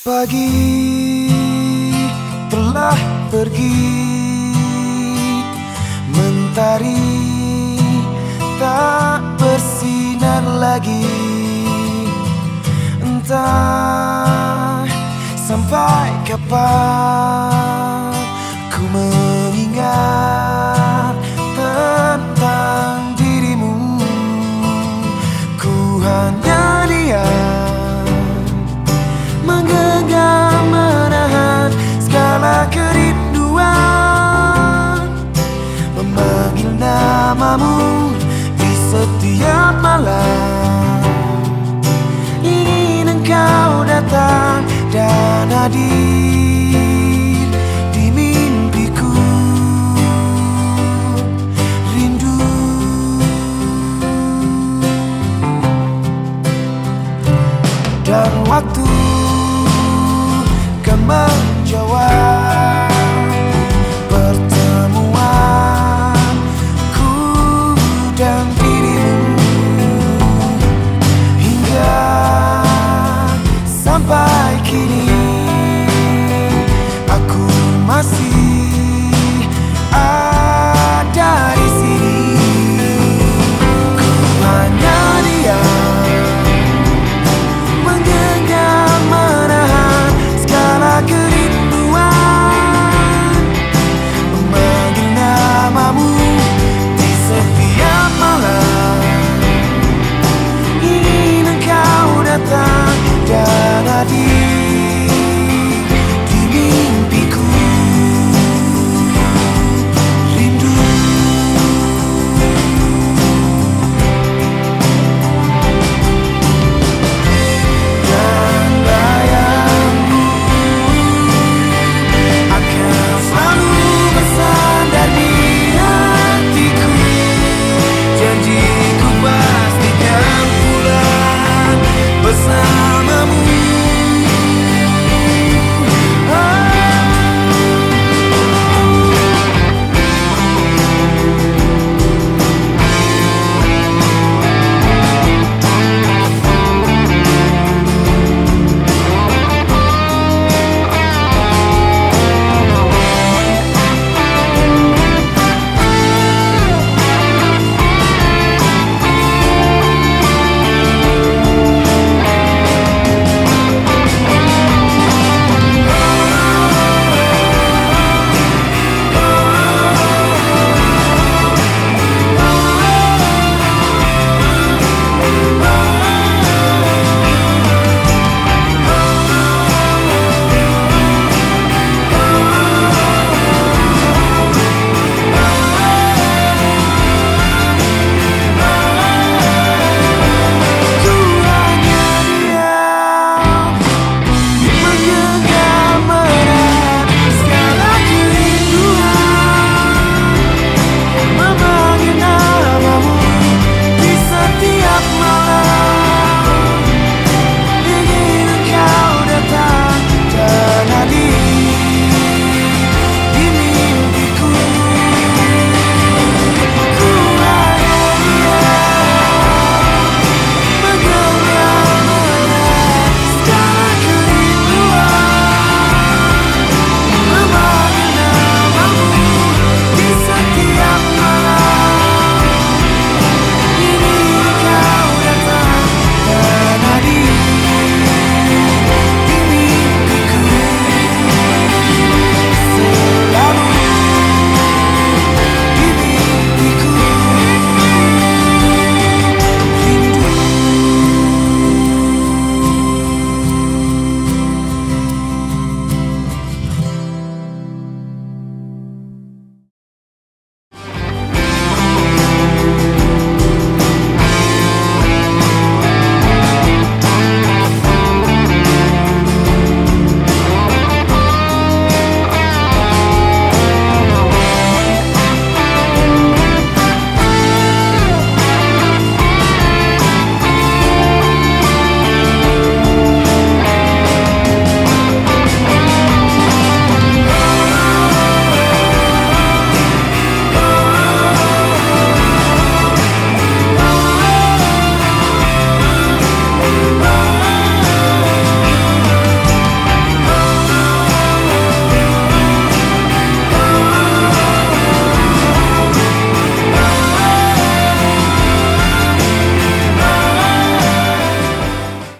Pagi telah pergi Mentari tak bersinar lagi. Entah sampai kapan.